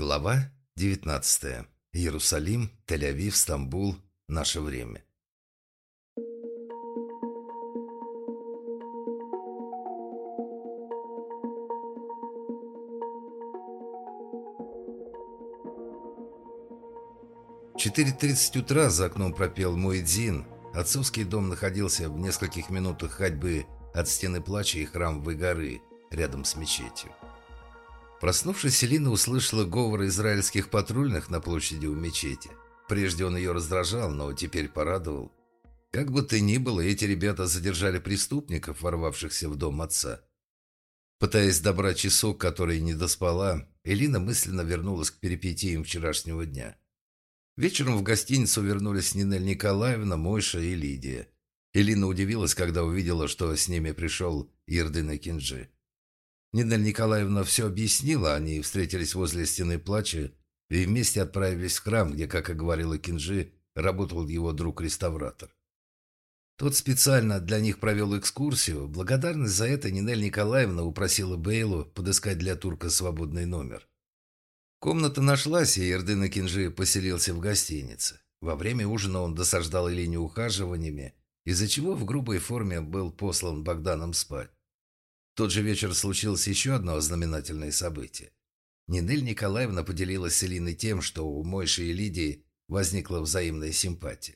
Глава 19. Иерусалим, Тель-Авив, Стамбул. Наше время. В 4.30 утра за окном пропел Муэдзин. Отцовский дом находился в нескольких минутах ходьбы от стены плача и храмовой горы, рядом с мечетью. Проснувшись, Селина услышала говор израильских патрульных на площади у мечети. Прежде он ее раздражал, но теперь порадовал. Как бы то ни было, эти ребята задержали преступников, ворвавшихся в дом отца. Пытаясь добрать часок, который не доспала, Элина мысленно вернулась к перипетиям вчерашнего дня. Вечером в гостиницу вернулись Нинель Николаевна, Мойша и Лидия. Элина удивилась, когда увидела, что с ними пришел Ердын и Кинджи. Нина Николаевна все объяснила, они встретились возле стены плача и вместе отправились в храм, где, как и говорила Кинжи, работал его друг-реставратор. Тот специально для них провел экскурсию. Благодарность за это Нинель Николаевна упросила Бейлу подыскать для турка свободный номер. Комната нашлась, и Эрдына Кинжи поселился в гостинице. Во время ужина он досаждал Илине ухаживаниями, из-за чего в грубой форме был послан Богданом спать тот же вечер случилось еще одно знаменательное событие. Нинель Николаевна поделилась с Элиной тем, что у Мойши и Лидии возникла взаимная симпатия.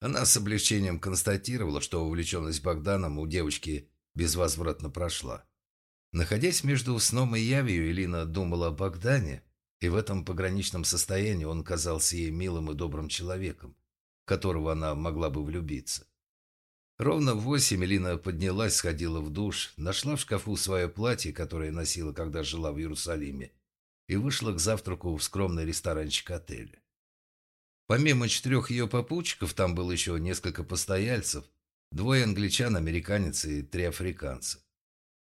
Она с облегчением констатировала, что увлеченность Богданом у девочки безвозвратно прошла. Находясь между сном и явью, Элина думала о Богдане, и в этом пограничном состоянии он казался ей милым и добрым человеком, в которого она могла бы влюбиться. Ровно в восемь Элина поднялась, сходила в душ, нашла в шкафу свое платье, которое носила, когда жила в Иерусалиме, и вышла к завтраку в скромный ресторанчик отеля. Помимо четырех ее попутчиков, там было еще несколько постояльцев, двое англичан, американец и три африканца.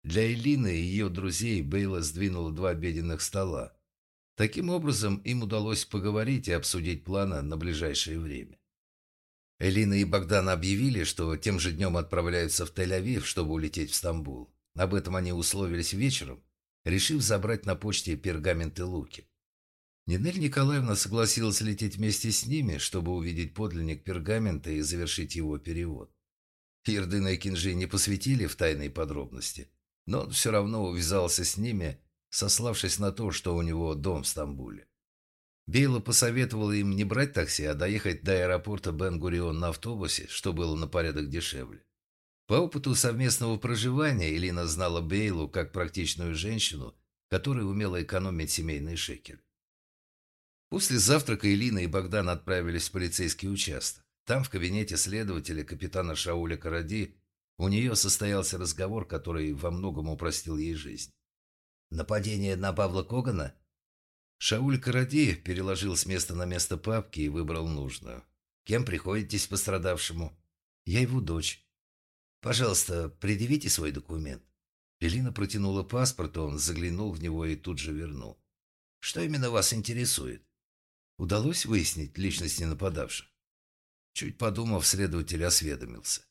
Для Элины и ее друзей Бейла сдвинула два обеденных стола. Таким образом, им удалось поговорить и обсудить планы на ближайшее время. Элина и Богдан объявили, что тем же днем отправляются в Тель-Авив, чтобы улететь в Стамбул. Об этом они условились вечером, решив забрать на почте пергаменты Луки. Нинель Николаевна согласилась лететь вместе с ними, чтобы увидеть подлинник пергамента и завершить его перевод. Ирдына и Кинжи не посвятили в тайные подробности, но он все равно увязался с ними, сославшись на то, что у него дом в Стамбуле. Бейла посоветовала им не брать такси, а доехать до аэропорта Бен-Гурион на автобусе, что было на порядок дешевле. По опыту совместного проживания Элина знала Бейлу как практичную женщину, которая умела экономить семейный шекель. После завтрака Элина и Богдан отправились в полицейский участок. Там, в кабинете следователя капитана Шауля Каради, у нее состоялся разговор, который во многом упростил ей жизнь. «Нападение на Павла Когана?» Шауль Каради переложил с места на место папки и выбрал нужную. «Кем приходитесь пострадавшему?» «Я его дочь». «Пожалуйста, предъявите свой документ». Элина протянула паспорт, он заглянул в него и тут же вернул. «Что именно вас интересует?» Удалось выяснить личность нападавших. Чуть подумав, следователь осведомился.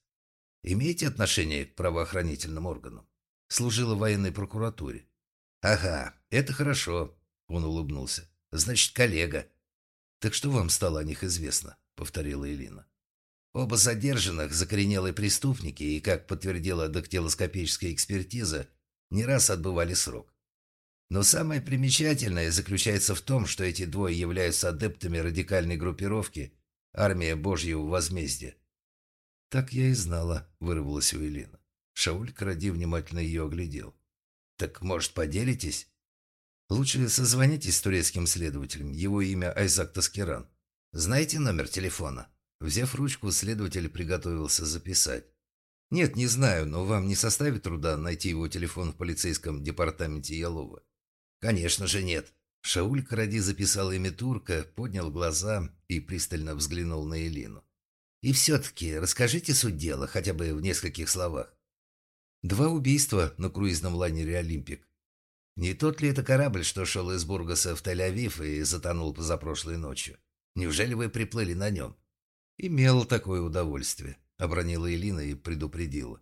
«Имеете отношение к правоохранительным органам?» «Служила в военной прокуратуре». «Ага, это хорошо. Он улыбнулся. «Значит, коллега». «Так что вам стало о них известно?» — повторила Элина. Оба задержанных – закоренелые преступники и, как подтвердила дактилоскопическая экспертиза, не раз отбывали срок. Но самое примечательное заключается в том, что эти двое являются адептами радикальной группировки «Армия Божьего возмездия». «Так я и знала», – вырвалась у Элины. Шауль Кради внимательно ее оглядел. «Так, может, поделитесь?» Лучше созвонитесь с турецким следователем. Его имя Айзак Таскиран. Знаете номер телефона? Взяв ручку, следователь приготовился записать. «Нет, не знаю, но вам не составит труда найти его телефон в полицейском департаменте Ялова?» «Конечно же нет». Шауль Каради записал имя турка, поднял глаза и пристально взглянул на Элину. «И все-таки расскажите суть дела, хотя бы в нескольких словах». Два убийства на круизном лайнере «Олимпик». Не тот ли это корабль, что шел из Бургаса в Тель-Авив и затонул позапрошлой ночью? Неужели вы приплыли на нем? Имел такое удовольствие, обронила Элина и предупредила.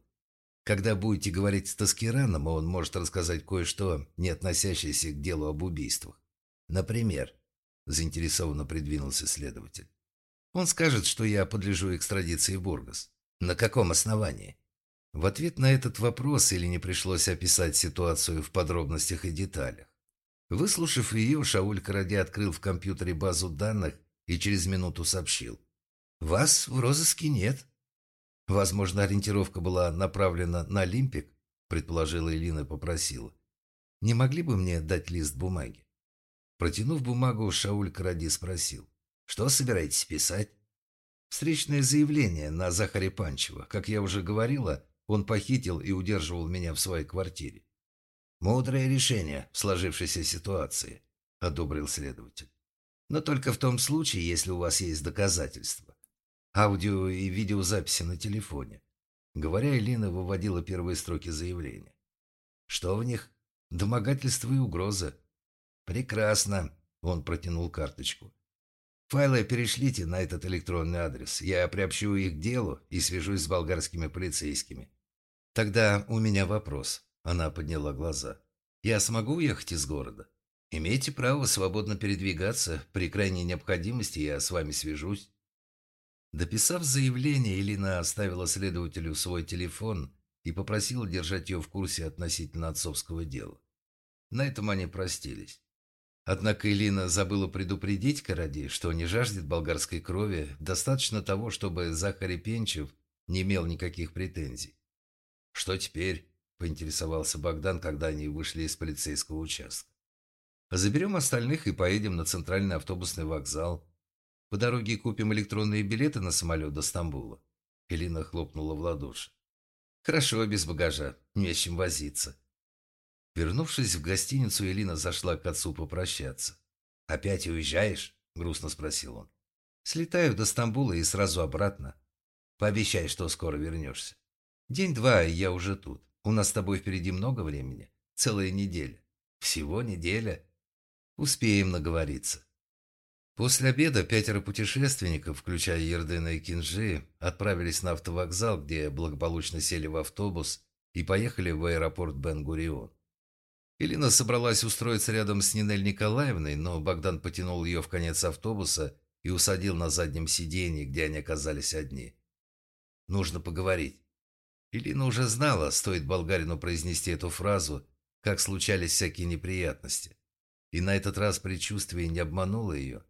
Когда будете говорить с Таскираном, он может рассказать кое-что, не относящееся к делу об убийствах. Например, заинтересованно придвинулся следователь. Он скажет, что я подлежу экстрадиции в Бургас. На каком основании? В ответ на этот вопрос или не пришлось описать ситуацию в подробностях и деталях. Выслушав ее, Шауль Каради открыл в компьютере базу данных и через минуту сообщил. «Вас в розыске нет». Возможно, ориентировка была направлена на Олимпик, предположила Элина и попросила. «Не могли бы мне дать лист бумаги?» Протянув бумагу, Шауль Каради спросил. «Что собираетесь писать?» «Встречное заявление на Захаре Панчева. Как я уже говорила, он похитил и удерживал меня в своей квартире. «Мудрое решение в сложившейся ситуации», — одобрил следователь. «Но только в том случае, если у вас есть доказательства. Аудио и видеозаписи на телефоне». Говоря, Элина выводила первые строки заявления. «Что в них? Домогательство и угроза». «Прекрасно», — он протянул карточку. «Файлы перешлите на этот электронный адрес. Я приобщу их к делу и свяжусь с болгарскими полицейскими. «Тогда у меня вопрос». Она подняла глаза. «Я смогу уехать из города? Имеете право свободно передвигаться. При крайней необходимости я с вами свяжусь». Дописав заявление, Элина оставила следователю свой телефон и попросила держать ее в курсе относительно отцовского дела. На этом они простились. Однако Элина забыла предупредить Каради, что не жаждет болгарской крови, достаточно того, чтобы Захарий Пенчев не имел никаких претензий. «Что теперь?» – поинтересовался Богдан, когда они вышли из полицейского участка. «Заберем остальных и поедем на центральный автобусный вокзал. По дороге купим электронные билеты на самолет до Стамбула». Элина хлопнула в ладоши. «Хорошо, без багажа. Не с чем возиться». Вернувшись в гостиницу, Элина зашла к отцу попрощаться. «Опять уезжаешь?» – грустно спросил он. «Слетаю до Стамбула и сразу обратно. Пообещай, что скоро вернешься». День-два, и я уже тут. У нас с тобой впереди много времени. Целая неделя. Всего неделя. Успеем наговориться. После обеда пятеро путешественников, включая Ердена и Кинжи, отправились на автовокзал, где благополучно сели в автобус и поехали в аэропорт Бен-Гурион. Элина собралась устроиться рядом с Нинель Николаевной, но Богдан потянул ее в конец автобуса и усадил на заднем сиденье, где они оказались одни. «Нужно поговорить». Илина уже знала, стоит болгарину произнести эту фразу, как случались всякие неприятности. И на этот раз предчувствие не обмануло ее.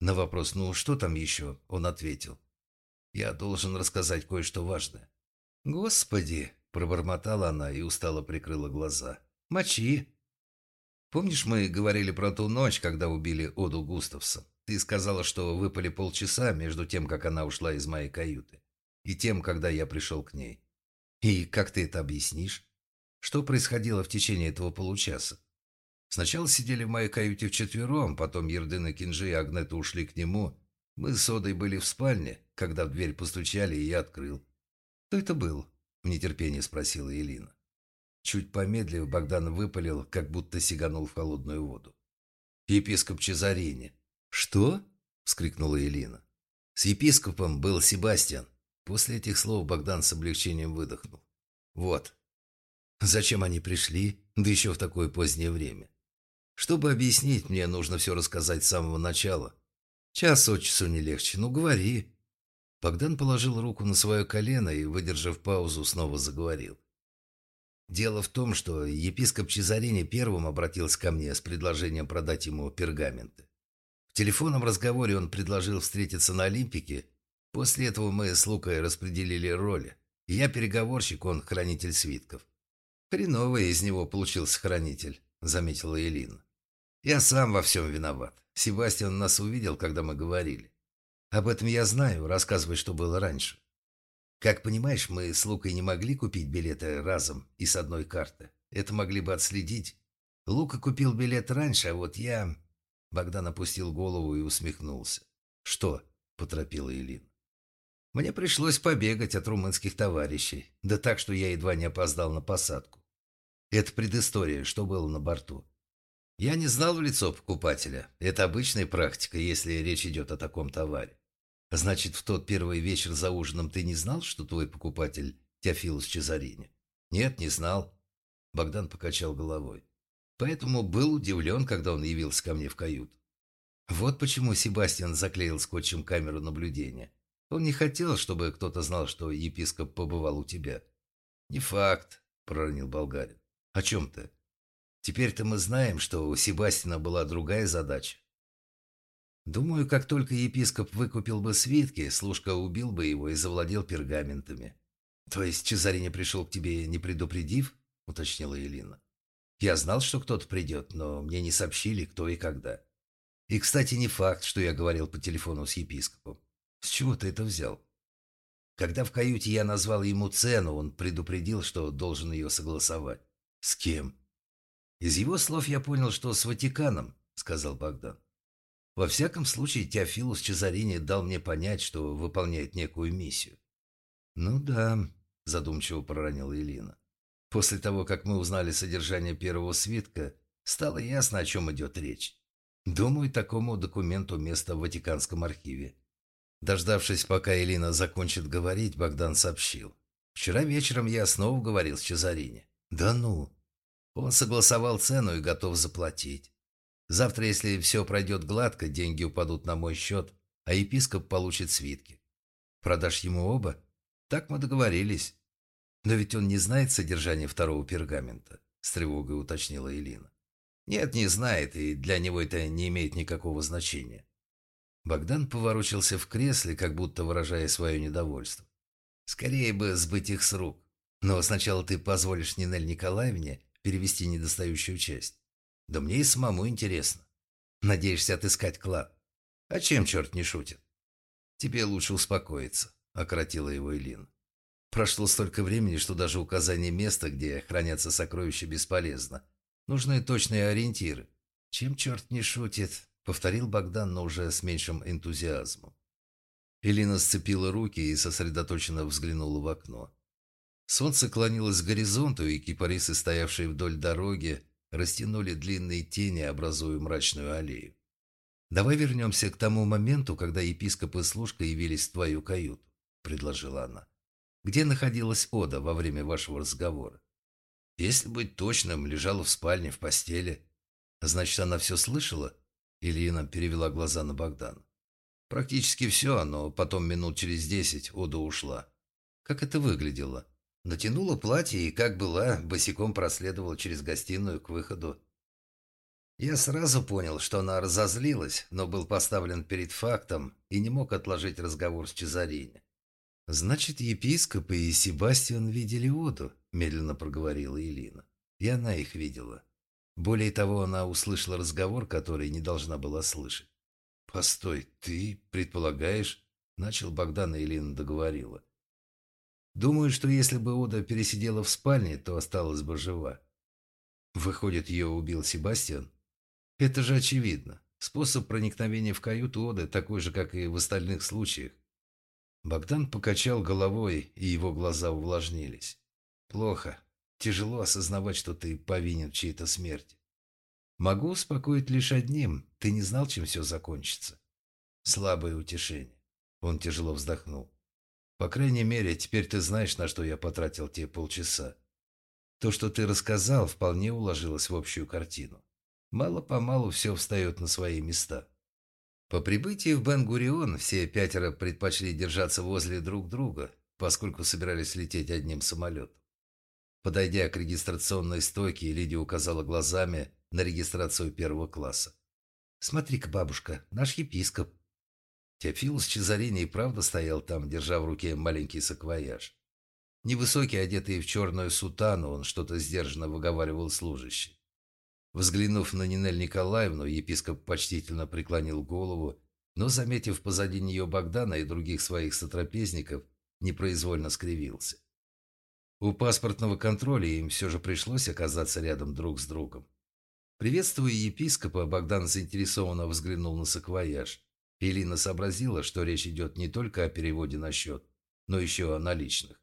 На вопрос «ну что там еще?» он ответил. «Я должен рассказать кое-что важное». «Господи!» – пробормотала она и устало прикрыла глаза. «Мочи!» «Помнишь, мы говорили про ту ночь, когда убили Оду Густавсон? Ты сказала, что выпали полчаса между тем, как она ушла из моей каюты, и тем, когда я пришел к ней. И как ты это объяснишь? Что происходило в течение этого получаса? Сначала сидели в моей каюте вчетвером, потом Ердын и Кинжи и Агнета ушли к нему. Мы с Одой были в спальне, когда в дверь постучали, и я открыл. «Кто это был?» – в нетерпении спросила Элина. Чуть помедлив, Богдан выпалил, как будто сиганул в холодную воду. «Епископ Чезарини». «Что?» – вскрикнула Элина. «С епископом был Себастьян. После этих слов Богдан с облегчением выдохнул. «Вот. Зачем они пришли? Да еще в такое позднее время. Чтобы объяснить, мне нужно все рассказать с самого начала. Час от часу не легче. Ну, говори». Богдан положил руку на свое колено и, выдержав паузу, снова заговорил. Дело в том, что епископ Чезарини первым обратился ко мне с предложением продать ему пергаменты. В телефонном разговоре он предложил встретиться на Олимпике После этого мы с Лукой распределили роли. Я переговорщик, он хранитель свитков. Хреновый из него получился хранитель, заметила Элина. Я сам во всем виноват. Себастьян нас увидел, когда мы говорили. Об этом я знаю, рассказывай, что было раньше. Как понимаешь, мы с Лукой не могли купить билеты разом и с одной карты. Это могли бы отследить. Лука купил билет раньше, а вот я... Богдан опустил голову и усмехнулся. «Что?» – поторопила Элина. Мне пришлось побегать от румынских товарищей, да так, что я едва не опоздал на посадку. Это предыстория, что было на борту. Я не знал в лицо покупателя. Это обычная практика, если речь идет о таком товаре. Значит, в тот первый вечер за ужином ты не знал, что твой покупатель Теофилус Чезарини? Нет, не знал. Богдан покачал головой. Поэтому был удивлен, когда он явился ко мне в каюту. Вот почему Себастьян заклеил скотчем камеру наблюдения. Он не хотел, чтобы кто-то знал, что епископ побывал у тебя. «Не факт», — проронил болгарин. «О чем ты?» «Теперь-то мы знаем, что у Себастьяна была другая задача. Думаю, как только епископ выкупил бы свитки, служка убил бы его и завладел пергаментами. То есть Чезарине пришел к тебе, не предупредив?» — уточнила Елина. «Я знал, что кто-то придет, но мне не сообщили, кто и когда. И, кстати, не факт, что я говорил по телефону с епископом. С чего ты это взял? Когда в каюте я назвал ему цену, он предупредил, что должен ее согласовать. С кем? Из его слов я понял, что с Ватиканом, сказал Богдан. Во всяком случае, Теофилус Чезарини дал мне понять, что выполняет некую миссию. Ну да, задумчиво проронила Элина. После того, как мы узнали содержание первого свитка, стало ясно, о чем идет речь. Думаю, такому документу место в Ватиканском архиве. Дождавшись, пока Элина закончит говорить, Богдан сообщил. «Вчера вечером я снова говорил с Чезарине». «Да ну!» Он согласовал цену и готов заплатить. Завтра, если все пройдет гладко, деньги упадут на мой счет, а епископ получит свитки. Продашь ему оба? Так мы договорились. Но ведь он не знает содержания второго пергамента, с тревогой уточнила Элина. Нет, не знает, и для него это не имеет никакого значения. Богдан поворочился в кресле, как будто выражая свое недовольство. Скорее бы сбыть их с рук. Но сначала ты позволишь Нинель Николаевне перевести недостающую часть. Да мне и самому интересно. Надеешься отыскать клад? А чем черт не шутит? Тебе лучше успокоиться, ократила его Элина. Прошло столько времени, что даже указание места, где хранятся сокровища, бесполезно. Нужны точные ориентиры. Чем черт не шутит, повторил Богдан, но уже с меньшим энтузиазмом. Элина сцепила руки и сосредоточенно взглянула в окно. Солнце клонилось к горизонту, и кипарисы, стоявшие вдоль дороги, растянули длинные тени, образуя мрачную аллею. «Давай вернемся к тому моменту, когда епископ и служка явились в твою каюту», — предложила она. «Где находилась Ода во время вашего разговора?» Если быть точным, лежала в спальне, в постели. Значит, она все слышала? Ильина перевела глаза на Богдана. Практически все, но потом минут через десять Ода ушла. Как это выглядело? Натянула платье и, как была, босиком проследовала через гостиную к выходу. Я сразу понял, что она разозлилась, но был поставлен перед фактом и не мог отложить разговор с Чезарине. «Значит, епископ и Себастьян видели Оду», – медленно проговорила Элина. «И она их видела. Более того, она услышала разговор, который не должна была слышать». «Постой, ты предполагаешь?» – начал Богдан, и Элина договорила. «Думаю, что если бы Ода пересидела в спальне, то осталась бы жива». «Выходит, ее убил Себастьян?» «Это же очевидно. Способ проникновения в каюту Оды такой же, как и в остальных случаях. Богдан покачал головой, и его глаза увлажнились. «Плохо. Тяжело осознавать, что ты повинен в чьей-то смерти. Могу успокоить лишь одним. Ты не знал, чем все закончится. Слабое утешение». Он тяжело вздохнул. «По крайней мере, теперь ты знаешь, на что я потратил те полчаса. То, что ты рассказал, вполне уложилось в общую картину. Мало-помалу все встает на свои места». По прибытии в Бен-Гурион все пятеро предпочли держаться возле друг друга, поскольку собирались лететь одним самолетом. Подойдя к регистрационной стойке, Лидия указала глазами на регистрацию первого класса. «Смотри-ка, бабушка, наш епископ». Теофилус Чезарини и правда стоял там, держа в руке маленький саквояж. Невысокий, одетый в черную сутану, он что-то сдержанно выговаривал служащий. Взглянув на Нинель Николаевну, епископ почтительно преклонил голову, но, заметив позади нее Богдана и других своих сотрапезников, непроизвольно скривился. У паспортного контроля им все же пришлось оказаться рядом друг с другом. Приветствуя епископа, Богдан заинтересованно взглянул на саквояж. Элина сообразила, что речь идет не только о переводе на счет, но еще о наличных.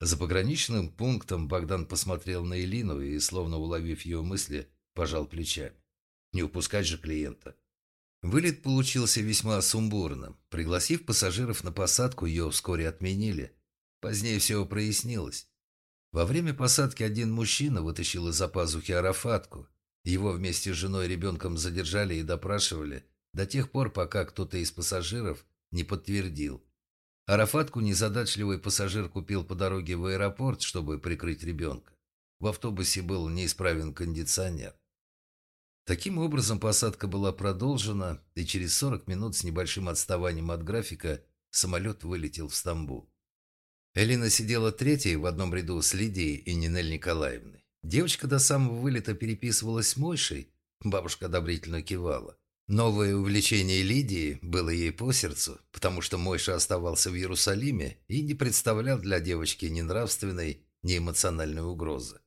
За пограничным пунктом Богдан посмотрел на Элину и, словно уловив ее мысли, пожал плечами. Не упускать же клиента. Вылет получился весьма сумбурным. Пригласив пассажиров на посадку, ее вскоре отменили. Позднее все прояснилось. Во время посадки один мужчина вытащил из-за пазухи арафатку. Его вместе с женой и ребенком задержали и допрашивали до тех пор, пока кто-то из пассажиров не подтвердил. Арафатку незадачливый пассажир купил по дороге в аэропорт, чтобы прикрыть ребенка. В автобусе был неисправен кондиционер. Таким образом, посадка была продолжена, и через 40 минут с небольшим отставанием от графика самолет вылетел в Стамбул. Элина сидела третьей в одном ряду с Лидией и Нинель Николаевной. Девочка до самого вылета переписывалась с Мойшей, бабушка одобрительно кивала. Новое увлечение Лидии было ей по сердцу, потому что Мойша оставался в Иерусалиме и не представлял для девочки ни нравственной, ни эмоциональной угрозы.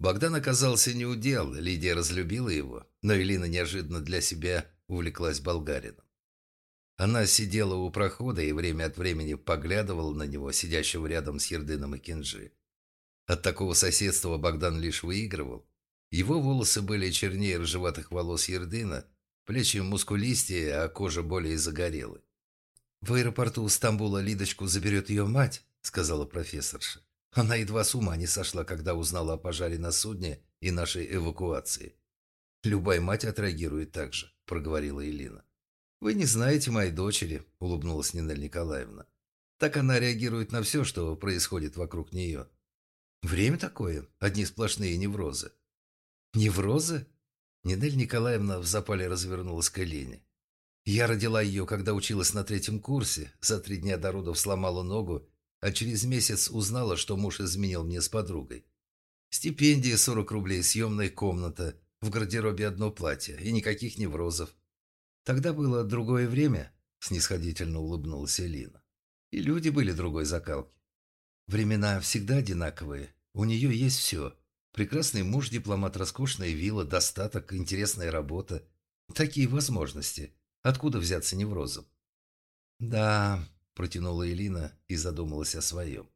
Богдан оказался неудел, Лидия разлюбила его, но Элина неожиданно для себя увлеклась болгарином. Она сидела у прохода и время от времени поглядывала на него, сидящего рядом с Ердыном и Кинжи. От такого соседства Богдан лишь выигрывал. Его волосы были чернее рыжеватых волос Ердына, плечи мускулистее, а кожа более загорелой. «В аэропорту Стамбула Лидочку заберет ее мать», — сказала профессорша. Она едва с ума не сошла, когда узнала о пожаре на судне и нашей эвакуации. «Любая мать отреагирует так же», — проговорила Элина. «Вы не знаете моей дочери», — улыбнулась Нинель Николаевна. «Так она реагирует на все, что происходит вокруг нее. Время такое, одни сплошные неврозы». «Неврозы?» Нинель Николаевна в запале развернулась к Елене. «Я родила ее, когда училась на третьем курсе, за три дня до родов сломала ногу, а через месяц узнала, что муж изменил мне с подругой. Стипендия 40 рублей, съемная комната, в гардеробе одно платье и никаких неврозов. Тогда было другое время, снисходительно улыбнулась Элина. И люди были другой закалки. Времена всегда одинаковые. У нее есть все. Прекрасный муж, дипломат, роскошная вилла, достаток, интересная работа. Такие возможности. Откуда взяться неврозом? Да, протянула Элина и задумалась о своем.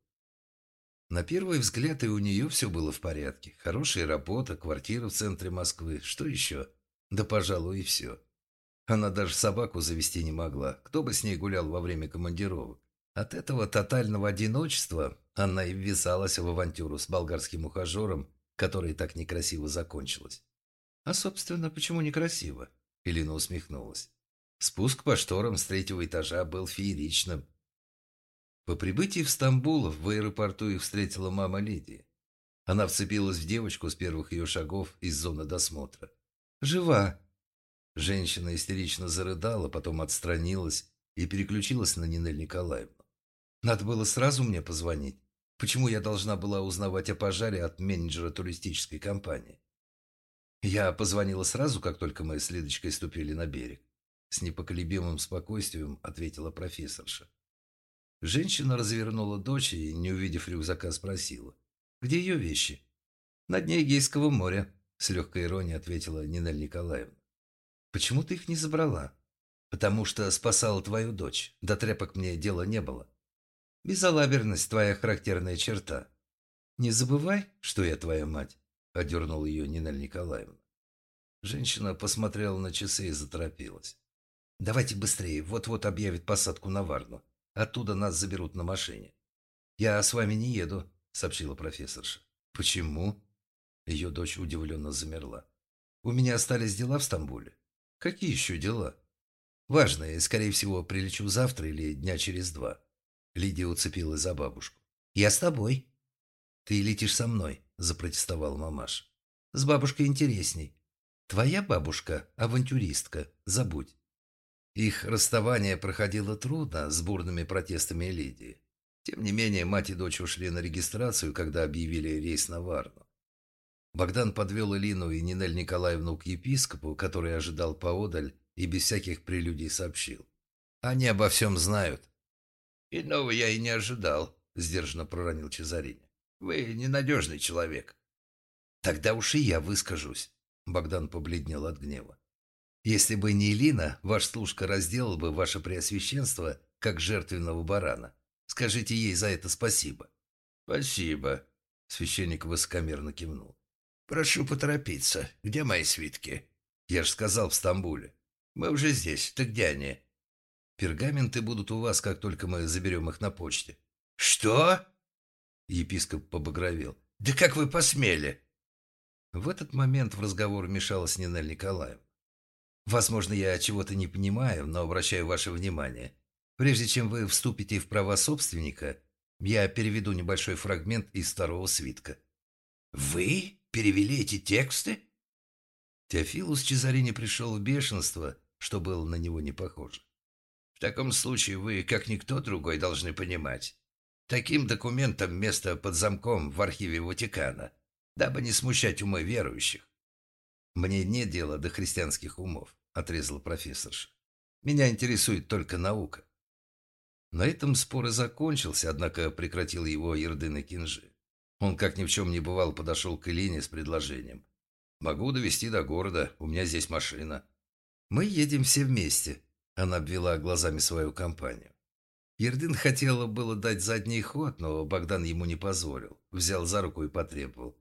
На первый взгляд и у нее все было в порядке. Хорошая работа, квартира в центре Москвы. Что еще? Да, пожалуй, и все. Она даже собаку завести не могла. Кто бы с ней гулял во время командировок? От этого тотального одиночества она и ввязалась в авантюру с болгарским ухажером, которая так некрасиво закончилась. «А, собственно, почему некрасиво?» Элина усмехнулась. Спуск по шторам с третьего этажа был фееричным. По прибытии в Стамбул в аэропорту их встретила мама Лидии. Она вцепилась в девочку с первых ее шагов из зоны досмотра. «Жива!» Женщина истерично зарыдала, потом отстранилась и переключилась на Нинель Николаевну. «Надо было сразу мне позвонить. Почему я должна была узнавать о пожаре от менеджера туристической компании?» Я позвонила сразу, как только мы с Лидочкой ступили на берег. С непоколебимым спокойствием ответила профессорша. Женщина развернула дочь и, не увидев рюкзака, спросила. «Где ее вещи?» «На дне Эгейского моря», — с легкой иронией ответила Нинель Николаевна. Почему ты их не забрала? Потому что спасала твою дочь. До тряпок мне дела не было. Безалаберность – твоя характерная черта. Не забывай, что я твоя мать, – одернула ее Нина Николаевна. Женщина посмотрела на часы и заторопилась. «Давайте быстрее, вот-вот объявят посадку на Варну. Оттуда нас заберут на машине». «Я с вами не еду», — сообщила профессорша. «Почему?» Ее дочь удивленно замерла. «У меня остались дела в Стамбуле. Какие еще дела? Важные, скорее всего, прилечу завтра или дня через два. Лидия уцепилась за бабушку. Я с тобой. Ты летишь со мной, запротестовал мамаш. С бабушкой интересней. Твоя бабушка – авантюристка, забудь. Их расставание проходило трудно, с бурными протестами Лидии. Тем не менее, мать и дочь ушли на регистрацию, когда объявили рейс на Варну. Богдан подвел Элину и Нинель Николаевну к епископу, который ожидал поодаль и без всяких прелюдий сообщил. «Они обо всем знают». «Иного я и не ожидал», — сдержанно проронил Чезариня. «Вы ненадежный человек». «Тогда уж и я выскажусь», — Богдан побледнел от гнева. «Если бы не Элина, ваш служка разделал бы ваше преосвященство, как жертвенного барана. Скажите ей за это спасибо». «Спасибо», — священник высокомерно кивнул. «Прошу поторопиться. Где мои свитки?» «Я же сказал, в Стамбуле». «Мы уже здесь. Ты где они?» «Пергаменты будут у вас, как только мы заберем их на почте». «Что?» Епископ побагровел. «Да как вы посмели?» В этот момент в разговор вмешалась Нинель Николаевна. «Возможно, я чего-то не понимаю, но обращаю ваше внимание. Прежде чем вы вступите в права собственника, я переведу небольшой фрагмент из второго свитка». «Вы перевели эти тексты?» Теофилус Чезарини пришел в бешенство, что было на него не похоже. «В таком случае вы, как никто другой, должны понимать. Таким документом место под замком в архиве Ватикана, дабы не смущать умы верующих. «Мне нет дела до христианских умов», — отрезал профессорша. «Меня интересует только наука». На этом спор и закончился, однако прекратил его Ердын и Кинжи. Он, как ни в чем не бывал, подошел к Элине с предложением. «Могу довести до города, у меня здесь машина». «Мы едем все вместе», — она обвела глазами свою компанию. Ердын хотела было дать задний ход, но Богдан ему не позволил. Взял за руку и потребовал.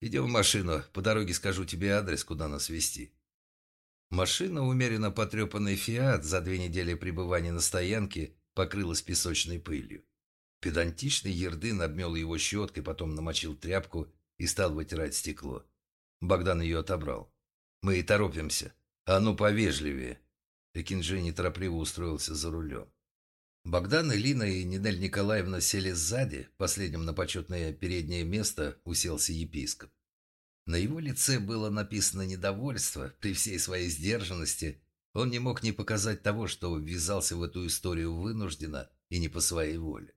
«Идем в машину, по дороге скажу тебе адрес, куда нас везти». Машина, умеренно потрепанный «Фиат», за две недели пребывания на стоянке покрылась песочной пылью. Педантичный Ердын обмел его щеткой, потом намочил тряпку и стал вытирать стекло. Богдан ее отобрал. «Мы и торопимся. А ну повежливее». Экинджи неторопливо устроился за рулем. Богдан, Лина и Нинель Николаевна сели сзади, последним на почетное переднее место уселся епископ. На его лице было написано недовольство, при всей своей сдержанности он не мог не показать того, что ввязался в эту историю вынужденно и не по своей воле.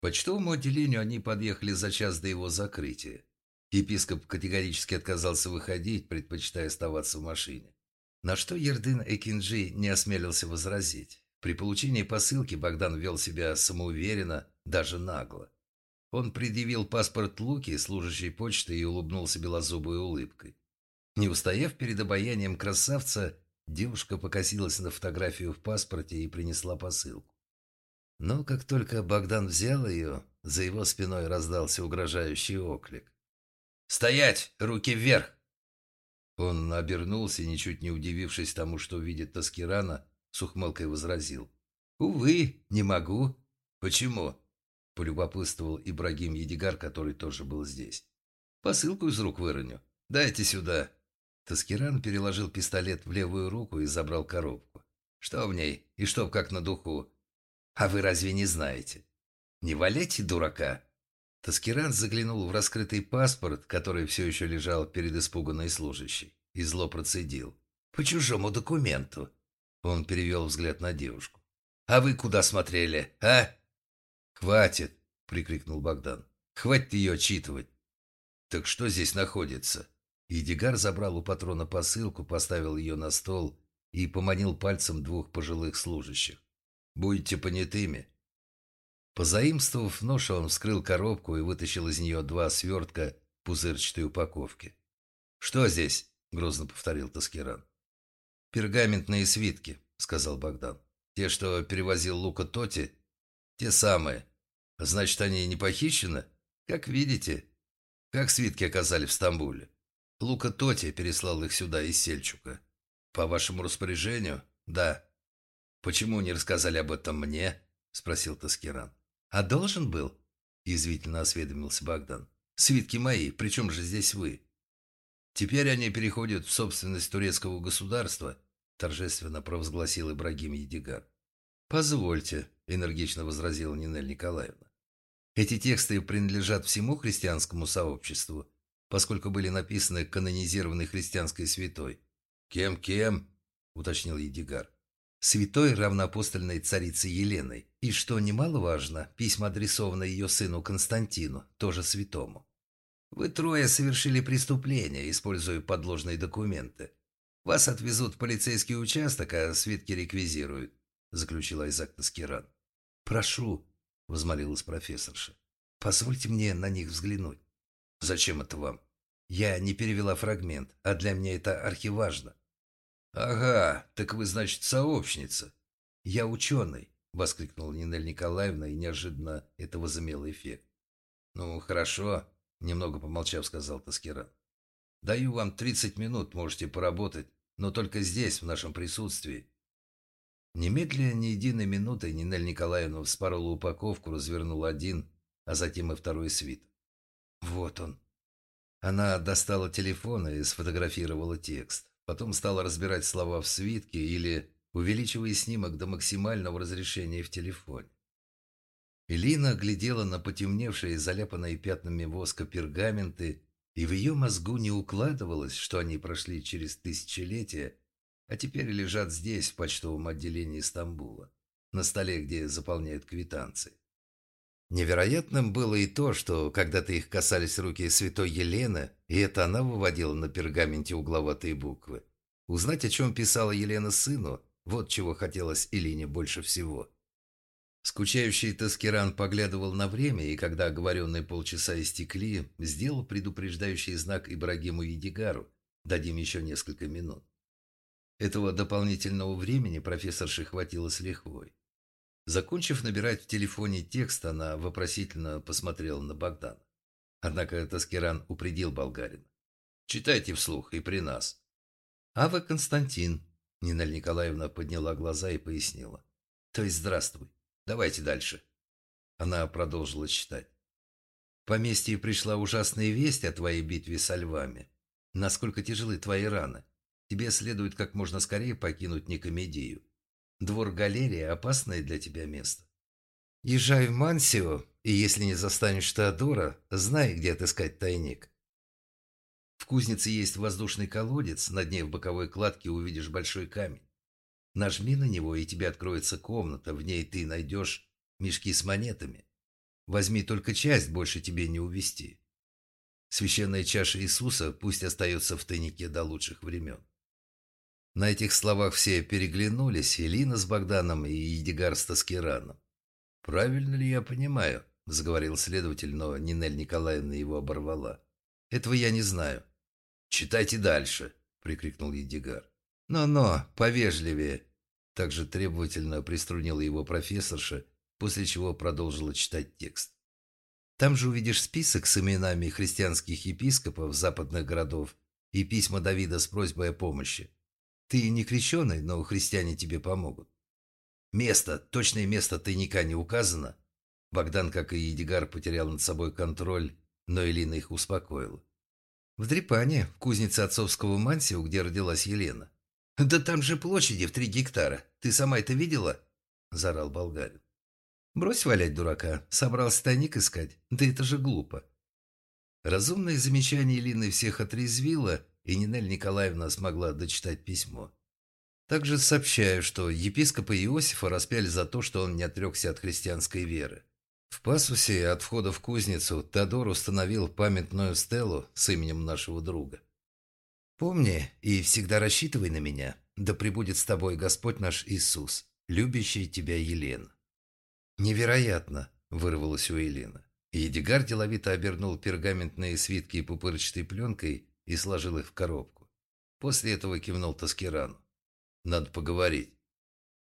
Почтовому отделению они подъехали за час до его закрытия. Епископ категорически отказался выходить, предпочитая оставаться в машине. На что Ердын Экинджи не осмелился возразить. При получении посылки Богдан вел себя самоуверенно, даже нагло. Он предъявил паспорт Луки, служащей почты, и улыбнулся белозубой улыбкой. Не устояв перед обаянием красавца, девушка покосилась на фотографию в паспорте и принесла посылку. Но как только Богдан взял ее, за его спиной раздался угрожающий оклик. «Стоять! Руки вверх!» Он обернулся, ничуть не удивившись тому, что видит Таскирана, с ухмылкой возразил. «Увы, не могу». «Почему?» – полюбопытствовал Ибрагим Едигар, который тоже был здесь. «Посылку из рук выроню. Дайте сюда». Таскиран переложил пистолет в левую руку и забрал коробку. «Что в ней? И что как на духу?» «А вы разве не знаете?» «Не валяйте дурака!» Таскиран заглянул в раскрытый паспорт, который все еще лежал перед испуганной служащей, и зло процедил. «По чужому документу. Он перевел взгляд на девушку. «А вы куда смотрели, а?» «Хватит!» — прикрикнул Богдан. «Хватит ее отчитывать!» «Так что здесь находится?» Идигар забрал у патрона посылку, поставил ее на стол и поманил пальцем двух пожилых служащих. «Будете понятыми!» Позаимствовав нож, он вскрыл коробку и вытащил из нее два свертка пузырчатой упаковки. «Что здесь?» — грозно повторил Таскиран. «Пергаментные свитки», — сказал Богдан. «Те, что перевозил Лука Тоти, те самые. Значит, они не похищены? Как видите. Как свитки оказали в Стамбуле? Лука Тоти переслал их сюда из Сельчука. По вашему распоряжению? Да. Почему не рассказали об этом мне?» — спросил Таскиран. «А должен был?» — язвительно осведомился Богдан. «Свитки мои, причем же здесь вы?» Теперь они переходят в собственность турецкого государства, торжественно провозгласил Ибрагим Едигар. «Позвольте», — энергично возразила Нинель Николаевна. «Эти тексты принадлежат всему христианскому сообществу, поскольку были написаны канонизированной христианской святой». «Кем-кем?» — уточнил Едигар. «Святой равноапостольной царицей Еленой. И, что немаловажно, письма адресованы ее сыну Константину, тоже святому. Вы трое совершили преступление, используя подложные документы. Вас отвезут в полицейский участок, а свитки реквизируют», — заключил Айзак Таскиран. «Прошу», — возмолилась профессорша, — «позвольте мне на них взглянуть». «Зачем это вам?» «Я не перевела фрагмент, а для меня это архиважно». «Ага, так вы, значит, сообщница». «Я ученый», — воскликнула Нинель Николаевна, и неожиданно это возымело эффект. «Ну, хорошо», Немного помолчав, сказал Таскиран. «Даю вам тридцать минут, можете поработать, но только здесь, в нашем присутствии». Немедленно ни единой минуты Нинель Николаевна вспорола упаковку, развернула один, а затем и второй свит. Вот он. Она достала телефон и сфотографировала текст. Потом стала разбирать слова в свитке или увеличивая снимок до максимального разрешения в телефоне. Элина глядела на потемневшие, заляпанные пятнами воска пергаменты, и в ее мозгу не укладывалось, что они прошли через тысячелетия, а теперь лежат здесь, в почтовом отделении Стамбула, на столе, где заполняют квитанции. Невероятным было и то, что когда-то их касались руки святой Елены, и это она выводила на пергаменте угловатые буквы. Узнать, о чем писала Елена сыну, вот чего хотелось Илине больше всего. Скучающий Таскиран поглядывал на время, и когда оговоренные полчаса истекли, сделал предупреждающий знак Ибрагиму Едигару «Дадим еще несколько минут». Этого дополнительного времени профессорше хватило с лихвой. Закончив набирать в телефоне текст, она вопросительно посмотрела на Богдана. Однако Таскиран упредил болгарина. «Читайте вслух и при нас». «А вы Константин», — Нина Николаевна подняла глаза и пояснила. «То есть здравствуй. Давайте дальше». Она продолжила читать. «В поместье пришла ужасная весть о твоей битве со львами. Насколько тяжелы твои раны. Тебе следует как можно скорее покинуть Никомедию. Двор галерии – опасное для тебя место. Езжай в Мансио, и если не застанешь Теодора, знай, где отыскать тайник. В кузнице есть воздушный колодец, на дне в боковой кладке увидишь большой камень. Нажми на него, и тебе откроется комната, в ней ты найдешь мешки с монетами. Возьми только часть, больше тебе не увести. Священная чаша Иисуса пусть остается в тайнике до лучших времен. На этих словах все переглянулись, Элина с Богданом и Едигар с Таскираном. «Правильно ли я понимаю?» – заговорил следователь, но Нинель Николаевна его оборвала. «Этого я не знаю». «Читайте дальше», – прикрикнул Едигар. «Но-но, повежливее!» Также требовательно приструнила его профессорша, после чего продолжила читать текст. «Там же увидишь список с именами христианских епископов западных городов и письма Давида с просьбой о помощи. Ты не крещеный, но христиане тебе помогут. Место, точное место тайника не указано. Богдан, как и Едигар, потерял над собой контроль, но Элина их успокоила. В Дрипане, в кузнице отцовского мансио, где родилась Елена. «Да там же площади в три гектара. Ты сама это видела?» – заорал болгарин. «Брось валять дурака. Собрался тайник искать. Да это же глупо». Разумное замечание Лины всех отрезвило, и Нинель Николаевна смогла дочитать письмо. Также сообщаю, что епископа Иосифа распяли за то, что он не отрекся от христианской веры. В пасусе от входа в кузницу Тодор установил памятную стелу с именем нашего друга. «Помни и всегда рассчитывай на меня, да пребудет с тобой Господь наш Иисус, любящий тебя Елена». «Невероятно!» – вырвалось у Елены. Едигар деловито обернул пергаментные свитки пупырчатой пленкой и сложил их в коробку. После этого кивнул Таскирану. «Надо поговорить».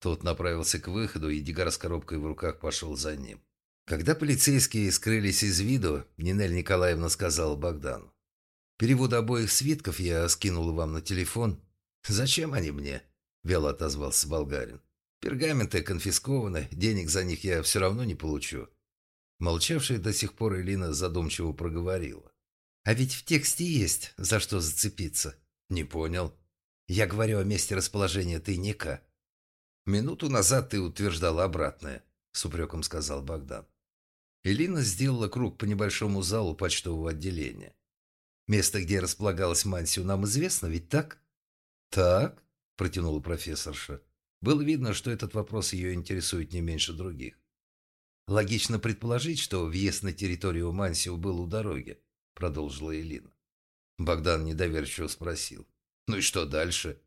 Тот направился к выходу, и Дигар с коробкой в руках пошел за ним. Когда полицейские скрылись из виду, Нинель Николаевна сказала Богдану. «Перевод обоих свитков я скинул вам на телефон». «Зачем они мне?» – вяло отозвался болгарин. «Пергаменты конфискованы, денег за них я все равно не получу». Молчавшая до сих пор Элина задумчиво проговорила. А ведь в тексте есть за что зацепиться. Не понял. Я говорю о месте расположения тайника. Минуту назад ты утверждала обратное, с упреком сказал Богдан. Элина сделала круг по небольшому залу почтового отделения. Место, где располагалась мансию, нам известно, ведь так? Так, протянула профессорша. Было видно, что этот вопрос ее интересует не меньше других. Логично предположить, что въезд на территорию Мансио был у дороги продолжила Элина. Богдан недоверчиво спросил. «Ну и что дальше?»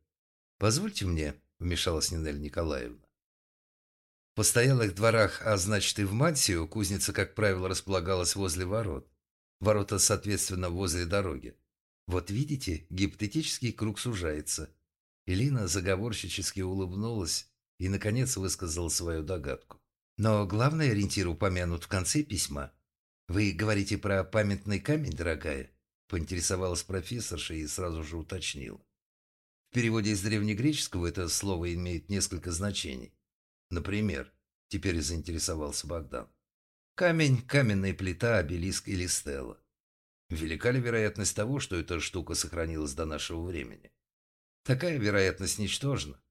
«Позвольте мне», — вмешалась Нинель Николаевна. В постоялых дворах, а значит и в Мансию, кузница, как правило, располагалась возле ворот. Ворота, соответственно, возле дороги. Вот видите, гипотетический круг сужается. Элина заговорщически улыбнулась и, наконец, высказала свою догадку. Но главный ориентир упомянут в конце письма. «Вы говорите про памятный камень, дорогая?» – поинтересовалась профессорша и сразу же уточнила. В переводе из древнегреческого это слово имеет несколько значений. Например, теперь заинтересовался Богдан. Камень, каменная плита, обелиск или стела. Велика ли вероятность того, что эта штука сохранилась до нашего времени? Такая вероятность ничтожна.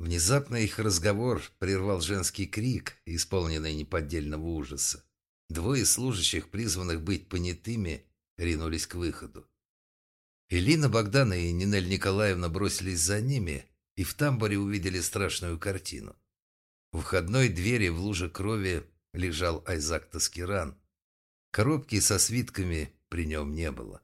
Внезапно их разговор прервал женский крик, исполненный неподдельного ужаса. Двое служащих, призванных быть понятыми, ринулись к выходу. Элина Богдана и Нинель Николаевна бросились за ними и в тамбуре увидели страшную картину. У входной двери в луже крови лежал Айзак Таскиран. Коробки со свитками при нем не было.